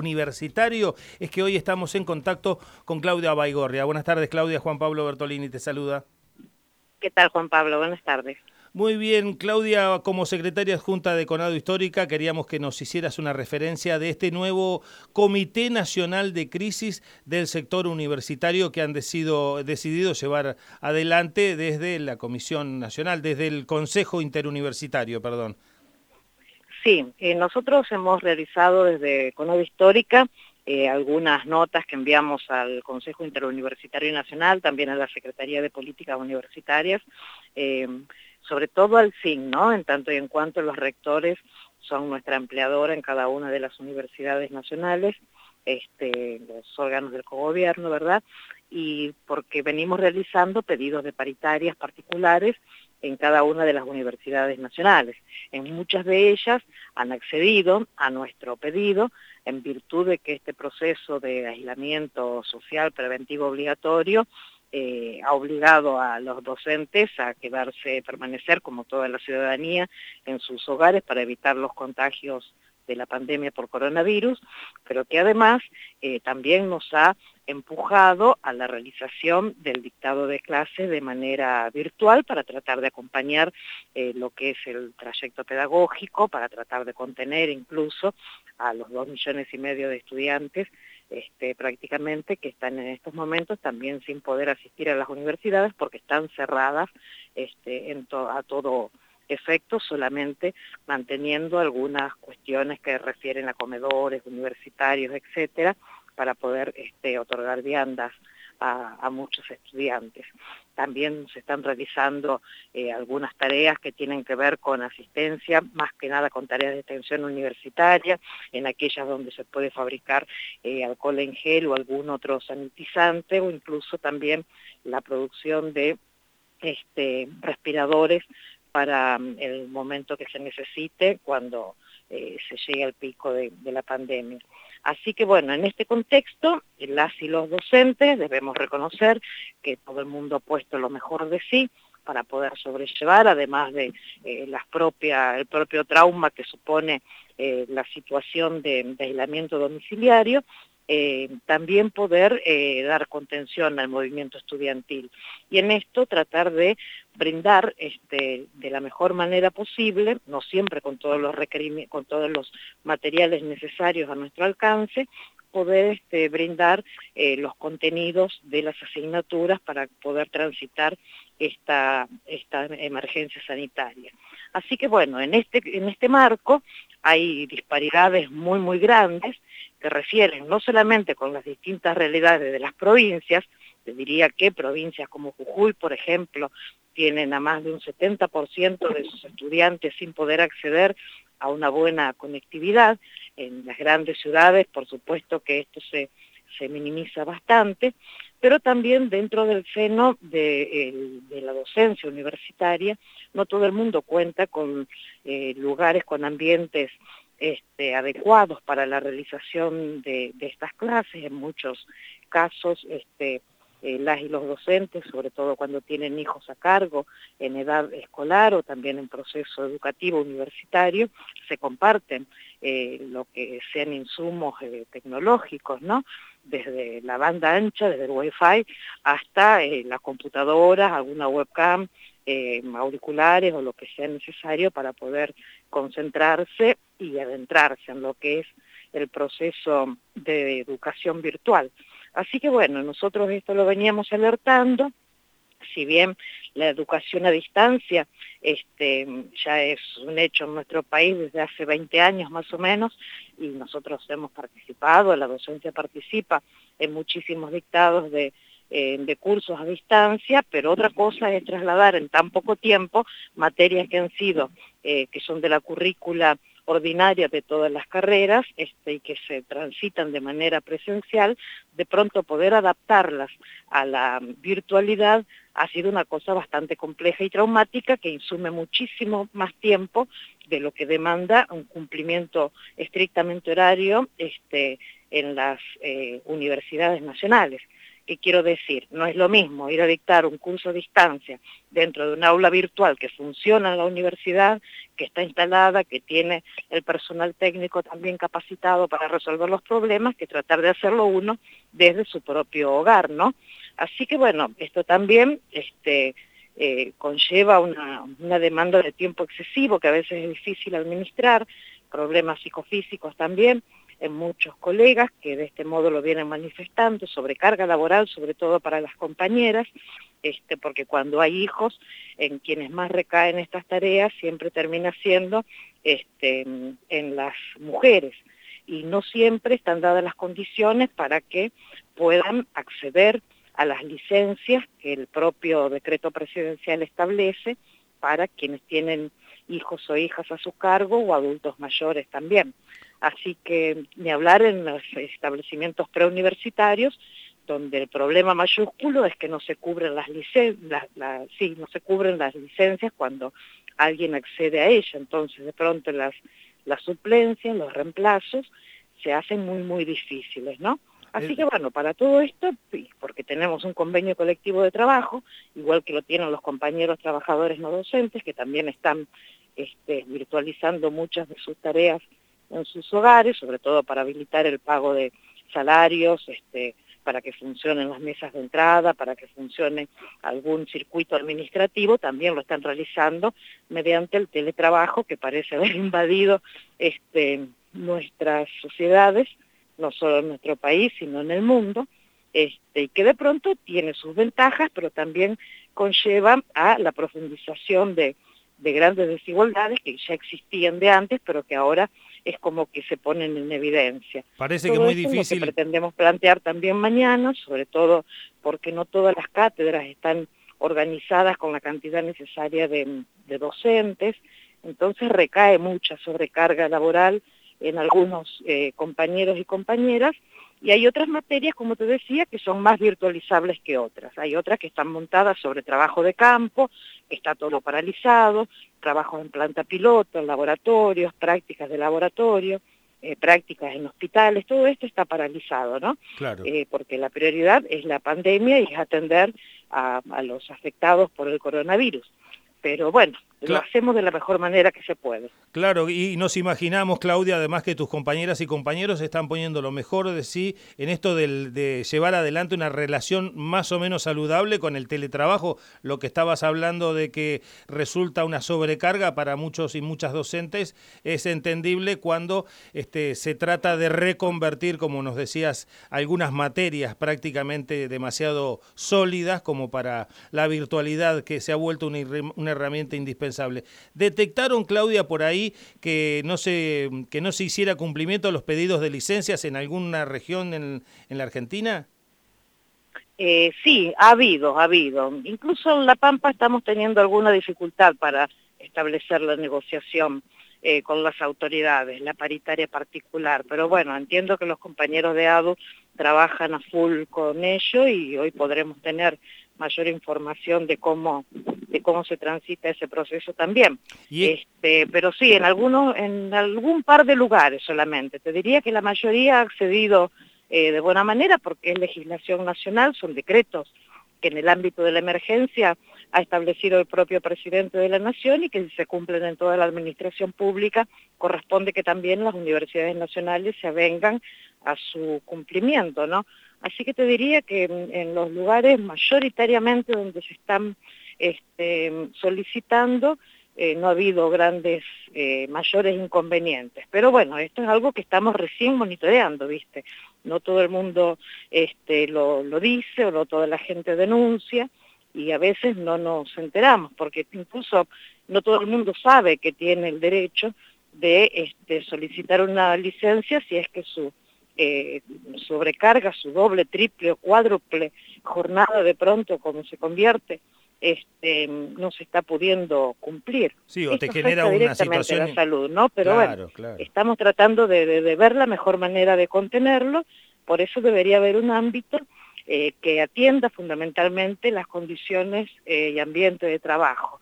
universitario es que hoy estamos en contacto con Claudia Baigorria. Buenas tardes, Claudia. Juan Pablo Bertolini te saluda. ¿Qué tal, Juan Pablo? Buenas tardes. Muy bien, Claudia, como secretaria adjunta de Conado Histórica, queríamos que nos hicieras una referencia de este nuevo Comité Nacional de Crisis del Sector Universitario que han decidido, decidido llevar adelante desde la Comisión Nacional, desde el Consejo Interuniversitario, perdón. Sí, eh, nosotros hemos realizado desde Conado Histórica eh, algunas notas que enviamos al Consejo Interuniversitario Nacional, también a la Secretaría de Políticas Universitarias, eh, sobre todo al CIN, ¿no? En tanto y en cuanto los rectores son nuestra empleadora en cada una de las universidades nacionales, este, los órganos del cogobierno, ¿verdad? Y porque venimos realizando pedidos de paritarias particulares en cada una de las universidades nacionales. En muchas de ellas han accedido a nuestro pedido en virtud de que este proceso de aislamiento social preventivo obligatorio eh, ha obligado a los docentes a quedarse, permanecer como toda la ciudadanía en sus hogares para evitar los contagios de la pandemia por coronavirus, pero que además eh, también nos ha empujado a la realización del dictado de clase de manera virtual para tratar de acompañar eh, lo que es el trayecto pedagógico, para tratar de contener incluso a los dos millones y medio de estudiantes este, prácticamente que están en estos momentos también sin poder asistir a las universidades porque están cerradas este, en a todo efecto, solamente manteniendo algunas cuestiones que refieren a comedores universitarios, etcétera, para poder este, otorgar viandas a, muchos estudiantes. También se están realizando eh, algunas tareas que tienen que ver con asistencia, más que nada con tareas de extensión universitaria, en aquellas donde se puede fabricar eh, alcohol en gel o algún otro sanitizante, o incluso también la producción de este, respiradores para mm, el momento que se necesite cuando eh, se llegue al pico de la pandemia. Así que bueno, en este contexto, las y los docentes debemos reconocer que todo el mundo ha puesto lo mejor de sí para poder sobrellevar, además de eh, las el propio trauma que supone eh, la situación de aislamiento domiciliario, eh, también poder dar contención al movimiento estudiantil. Y en esto tratar de brindar este, de la mejor manera posible, no siempre con todos los, con todos los materiales necesarios a nuestro alcance, poder este, brindar eh, los contenidos de las asignaturas para poder transitar esta, esta emergencia sanitaria. Así que bueno, en este, en este marco hay disparidades muy, muy grandes, que refieren no solamente con las distintas realidades de las provincias, te diría que provincias como Jujuy, por ejemplo, tienen a más de un 70% de sus estudiantes sin poder acceder a una buena conectividad. En las grandes ciudades, por supuesto que esto se, se minimiza bastante, pero también dentro del seno de, la docencia universitaria, no todo el mundo cuenta con eh, lugares, con ambientes este, adecuados para la realización de, estas clases. En muchos casos, este, eh, las y los docentes, sobre todo cuando tienen hijos a cargo en edad escolar o también en proceso educativo universitario, se comparten eh, lo que sean insumos eh, tecnológicos, ¿no? Desde la banda ancha, desde el Wi-Fi, hasta las computadoras, alguna webcam, auriculares o lo que sea necesario para poder concentrarse y adentrarse en lo que es el proceso de educación virtual. Así que bueno, nosotros esto lo veníamos alertando, si bien la educación a distancia este, ya es un hecho en nuestro país desde hace 20 años más o menos, y nosotros hemos participado, la docencia participa en muchísimos dictados de, eh, de cursos a distancia, pero otra cosa es trasladar en tan poco tiempo materias que han sido, eh, que son de la currícula ordinaria de todas las carreras este, y que se transitan de manera presencial, de pronto poder adaptarlas a la virtualidad ha sido una cosa bastante compleja y traumática que insume muchísimo más tiempo de lo que demanda un cumplimiento estrictamente horario este, en las eh, universidades nacionales ¿Qué quiero decir? No es lo mismo ir a dictar un curso a distancia dentro de un aula virtual que funciona en la universidad, que está instalada, que tiene el personal técnico también capacitado para resolver los problemas, que tratar de hacerlo uno desde su propio hogar, ¿no? Así que bueno, esto también este, eh, conlleva una, una demanda de tiempo excesivo que a veces es difícil administrar, problemas psicofísicos también, en muchos colegas que de este modo lo vienen manifestando, sobrecarga laboral, sobre todo para las compañeras, este, porque cuando hay hijos, en quienes más recaen estas tareas siempre termina siendo este, en las mujeres. Y no siempre están dadas las condiciones para que puedan acceder a las licencias que el propio decreto presidencial establece para quienes tienen hijos o hijas a su cargo o adultos mayores también. Así que ni hablar en los establecimientos preuniversitarios, donde el problema mayúsculo es que no se cubren las licencias, sí, no se cubren las licencias cuando alguien accede a ella. Entonces, de pronto las, las suplencias, los reemplazos, se hacen muy, muy difíciles, ¿no? Así que bueno, para todo esto, porque tenemos un convenio colectivo de trabajo, igual que lo tienen los compañeros trabajadores no docentes, que también están este, virtualizando muchas de sus tareas en sus hogares, sobre todo para habilitar el pago de salarios, este, para que funcionen las mesas de entrada, para que funcione algún circuito administrativo, también lo están realizando mediante el teletrabajo que parece haber invadido este, nuestras sociedades, no solo en nuestro país, sino en el mundo, y que de pronto tiene sus ventajas, pero también conlleva a la profundización de, de grandes desigualdades que ya existían de antes, pero que ahora es como que se ponen en evidencia. Parece que es muy difícil. Es lo que pretendemos plantear también mañana, sobre todo porque no todas las cátedras están organizadas con la cantidad necesaria de, docentes, entonces recae mucha sobrecarga laboral en algunos eh, compañeros y compañeras, y hay otras materias, como te decía, que son más virtualizables que otras. Hay otras que están montadas sobre trabajo de campo, que está todo paralizado, trabajo en planta piloto, en laboratorios, prácticas de laboratorio, eh, prácticas en hospitales, todo esto está paralizado, ¿no? Claro. Eh, porque la prioridad es la pandemia y es atender a los afectados por el coronavirus. Pero bueno, lo hacemos de la mejor manera que se puede. Claro, y nos imaginamos, Claudia, además que tus compañeras y compañeros están poniendo lo mejor de sí en esto de llevar adelante una relación más o menos saludable con el teletrabajo, lo que estabas hablando de que resulta una sobrecarga para muchos y muchas docentes, es entendible cuando este, se trata de reconvertir, como nos decías, algunas materias prácticamente demasiado sólidas como para la virtualidad que se ha vuelto una, una herramienta indispensable ¿Detectaron, Claudia, por ahí que no se, que no se hiciera cumplimiento a los pedidos de licencias en alguna región en, la Argentina? Eh, sí, ha habido, ha habido. Incluso en La Pampa estamos teniendo alguna dificultad para establecer la negociación eh, con las autoridades, la paritaria particular. Pero bueno, entiendo que los compañeros de ADU trabajan a full con ello y hoy podremos tener mayor información de cómo de cómo se transita ese proceso también. Este, pero sí, en algunos, en algún par de lugares solamente. Te diría que la mayoría ha accedido eh, de buena manera porque es legislación nacional, son decretos que en el ámbito de la emergencia ha establecido el propio presidente de la Nación y que si se cumplen en toda la administración pública, corresponde que también las universidades nacionales se avengan a su cumplimiento, ¿no? Así que te diría que en, los lugares mayoritariamente donde se están este, solicitando eh, no ha habido grandes, eh, mayores inconvenientes. Pero bueno, esto es algo que estamos recién monitoreando, ¿viste? No todo el mundo este, lo, dice o no toda la gente denuncia y a veces no nos enteramos, porque incluso no todo el mundo sabe que tiene el derecho de este, solicitar una licencia si es que su eh, sobrecarga su doble, triple o cuádruple jornada de pronto como se convierte, este, no se está pudiendo cumplir. Sí, o te genera una situación... la salud, ¿no? Pero bueno, estamos tratando de, ver la mejor manera de contenerlo, por eso debería haber un ámbito eh, que atienda fundamentalmente las condiciones eh, y ambiente de trabajo.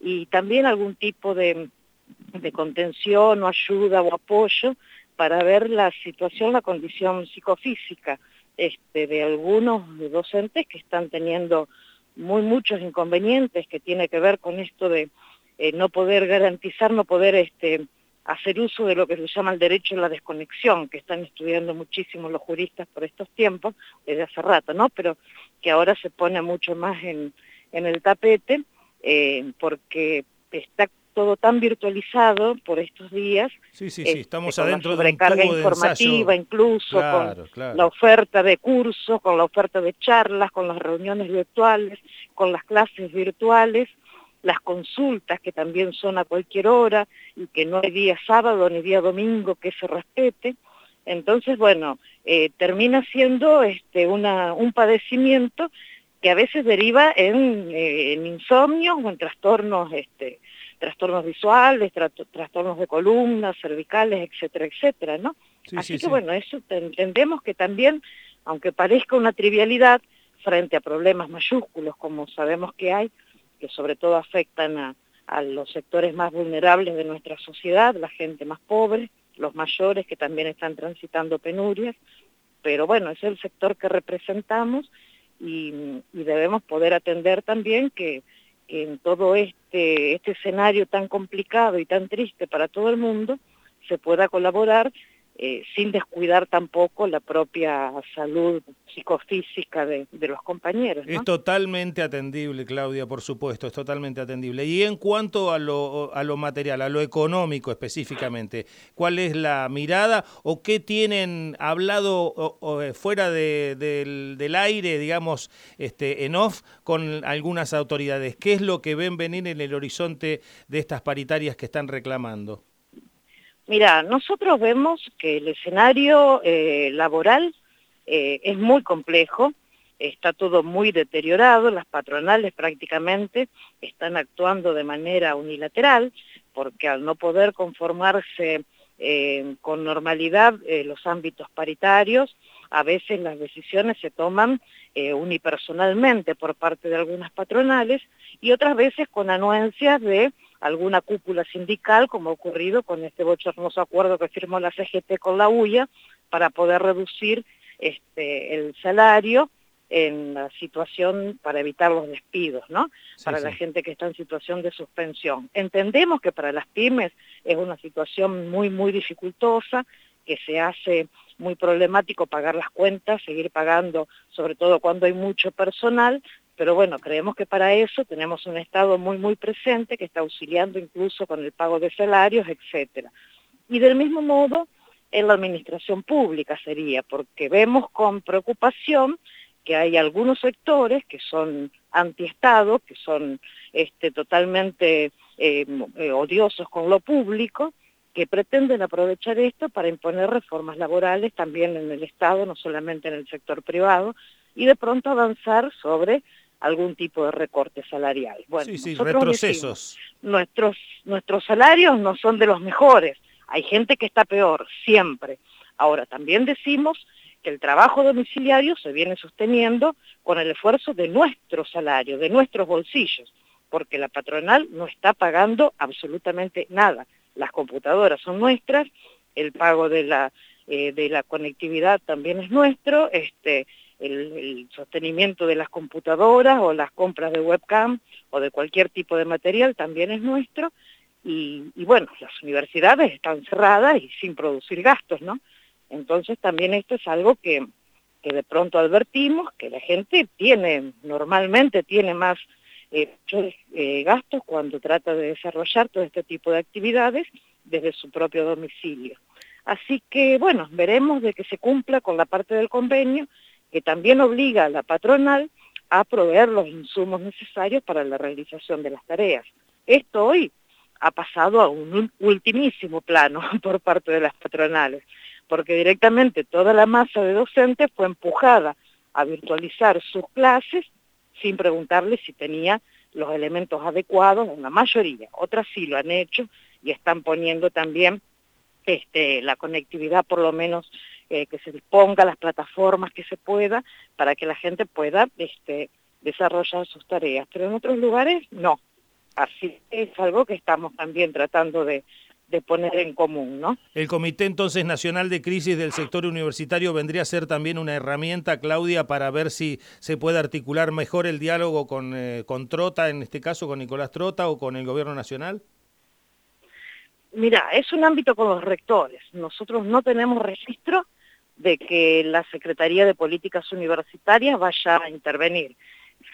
Y también algún tipo de, de contención o ayuda o apoyo para ver la situación, la condición psicofísica este, de algunos docentes que están teniendo muy muchos inconvenientes que tiene que ver con esto de eh, no poder garantizar, no poder este, hacer uso de lo que se llama el derecho a la desconexión, que están estudiando muchísimo los juristas por estos tiempos, desde hace rato, ¿no? Pero que ahora se pone mucho más en, el tapete, eh, porque está todo tan virtualizado por estos días. Sí, sí, sí, este, estamos adentro de un informativa, incluso con la oferta de cursos, con la oferta de charlas, con las reuniones virtuales, con las clases virtuales, las consultas que también son a cualquier hora y que no hay día sábado ni día domingo que se respete. Entonces, bueno, eh, termina siendo este, una, un padecimiento que a veces deriva en, eh, en insomnios o en trastornos este, trastornos visuales, trastornos de columnas, cervicales, etcétera, etcétera, ¿no? Así que bueno, eso entendemos que también, aunque parezca una trivialidad, frente a problemas mayúsculos como sabemos que hay, que sobre todo afectan a, a los sectores más vulnerables de nuestra sociedad, la gente más pobre, los mayores que también están transitando penurias, pero bueno, es el sector que representamos y, y debemos poder atender también que en todo este, este escenario tan complicado y tan triste para todo el mundo se pueda colaborar eh, sin descuidar tampoco la propia salud psicofísica de, los compañeros. Es totalmente atendible, Claudia, por supuesto, es totalmente atendible. Y en cuanto a lo, a lo material, a lo económico específicamente, ¿cuál es la mirada o qué tienen hablado eh, fuera del, del, aire, digamos, este, en off con algunas autoridades? ¿Qué es lo que ven venir en el horizonte de estas paritarias que están reclamando? Mira, nosotros vemos que el escenario eh, laboral eh, es muy complejo, está todo muy deteriorado, las patronales prácticamente están actuando de manera unilateral, porque al no poder conformarse eh, con normalidad los ámbitos paritarios, a veces las decisiones se toman unipersonalmente por parte de algunas patronales y otras veces con anuencias de alguna cúpula sindical, como ha ocurrido con este bochornoso acuerdo que firmó la CGT con la UIA, para poder reducir este, el salario en la situación para evitar los despidos, ¿no? para la gente que está en situación de suspensión. Entendemos que para las pymes es una situación muy, muy dificultosa, que se hace muy problemático pagar las cuentas, seguir pagando, sobre todo cuando hay mucho personal, pero bueno, creemos que para eso tenemos un Estado muy, muy presente que está auxiliando incluso con el pago de salarios, etcétera. Y del mismo modo, en la administración pública sería, porque vemos con preocupación que hay algunos sectores que son antiestado, que son este, totalmente eh, eh, odiosos con lo público, que pretenden aprovechar esto para imponer reformas laborales también en el Estado, no solamente en el sector privado, y de pronto avanzar sobre algún tipo de recorte salarial. Bueno, sí, sí, retrocesos. nuestros, nuestros salarios no son de los mejores, hay gente que está peor, siempre. Ahora, también decimos que el trabajo domiciliario se viene sosteniendo con el esfuerzo de nuestro salario, de nuestros bolsillos, porque la patronal no está pagando absolutamente nada. Las computadoras son nuestras, el pago de la, eh, de la conectividad también es nuestro, este, el, sostenimiento de las computadoras o las compras de webcam o de cualquier tipo de material también es nuestro. Y, bueno, las universidades están cerradas y sin producir gastos, ¿no? Entonces también esto es algo que, que de pronto advertimos, que la gente tiene, normalmente tiene más eh, eh, gastos cuando trata de desarrollar todo este tipo de actividades desde su propio domicilio. Así que, bueno, veremos de que se cumpla con la parte del convenio que también obliga a la patronal a proveer los insumos necesarios para la realización de las tareas. Esto hoy ha pasado a un ultimísimo plano por parte de las patronales, porque directamente toda la masa de docentes fue empujada a virtualizar sus clases sin preguntarles si tenía los elementos adecuados, una mayoría, otras sí lo han hecho y están poniendo también este, la conectividad por lo menos eh, que se disponga las plataformas que se pueda para que la gente pueda este, desarrollar sus tareas. Pero en otros lugares no. Así es algo que estamos también tratando de, de poner en común, ¿no? El Comité entonces Nacional de Crisis del Sector Universitario vendría a ser también una herramienta, Claudia, para ver si se puede articular mejor el diálogo con, eh, con Trota, en este caso con Nicolás Trota o con el Gobierno Nacional. Mira, es un ámbito con los rectores. Nosotros no tenemos registro de que la Secretaría de Políticas Universitarias vaya a intervenir.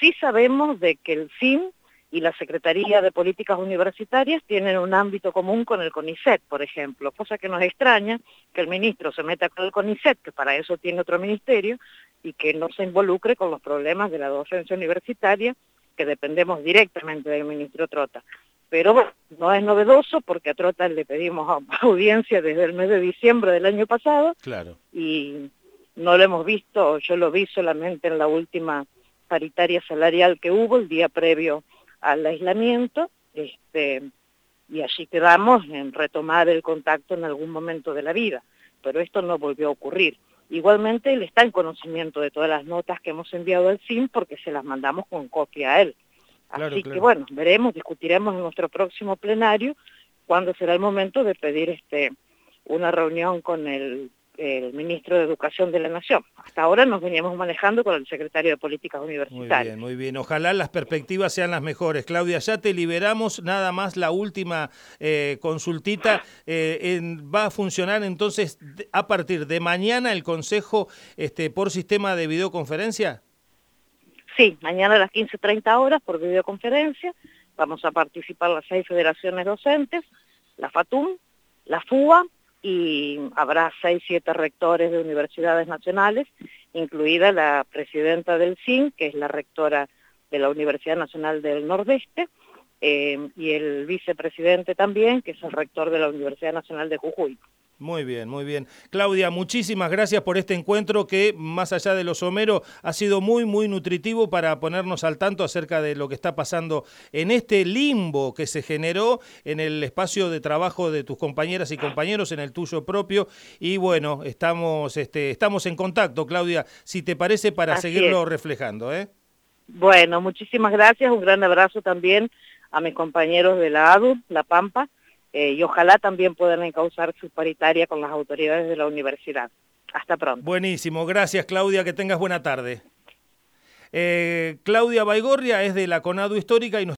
Sí sabemos de que el FIM y la Secretaría de Políticas Universitarias tienen un ámbito común con el CONICET, por ejemplo, cosa que nos extraña que el ministro se meta con el CONICET, que para eso tiene otro ministerio, y que no se involucre con los problemas de la docencia universitaria, que dependemos directamente del ministro Trota. Pero bueno, no es novedoso porque a Trota le pedimos audiencia desde el mes de diciembre del año pasado claro. y no lo hemos visto, yo lo vi solamente en la última paritaria salarial que hubo el día previo al aislamiento, este, y allí quedamos en retomar el contacto en algún momento de la vida, pero esto no volvió a ocurrir. Igualmente él está en conocimiento de todas las notas que hemos enviado al CIN porque se las mandamos con copia a él. Así que bueno, veremos, discutiremos en nuestro próximo plenario cuándo será el momento de pedir este una reunión con el el ministro de Educación de la Nación. Hasta ahora nos veníamos manejando con el secretario de Políticas Universitarias. Muy bien, muy bien. Ojalá las perspectivas sean las mejores. Claudia, ya te liberamos. Nada más la última eh, consultita. Eh, ¿Va a funcionar entonces a partir de mañana el Consejo este, por sistema de videoconferencia? Sí, mañana a las 15.30 horas por videoconferencia. Vamos a participar las seis federaciones docentes, la FATUM, la FUA, y habrá seis, siete rectores de universidades nacionales, incluida la presidenta del CIN, que es la rectora de la Universidad Nacional del Nordeste, eh, y el vicepresidente también, que es el rector de la Universidad Nacional de Jujuy. Muy bien, muy bien. Claudia, muchísimas gracias por este encuentro que, más allá de lo somero, ha sido muy, muy nutritivo para ponernos al tanto acerca de lo que está pasando en este limbo que se generó en el espacio de trabajo de tus compañeras y compañeros, en el tuyo propio. Y bueno, estamos, este, estamos en contacto, Claudia, si te parece, para seguirlo reflejando. ¿eh? Bueno, muchísimas gracias. Un gran abrazo también a mis compañeros de la ADU, La Pampa eh, y ojalá también puedan encauzar su paritaria con las autoridades de la universidad. Hasta pronto. Buenísimo, gracias Claudia, que tengas buena tarde. Eh, Claudia Baigorria es de la CONADU Histórica y nos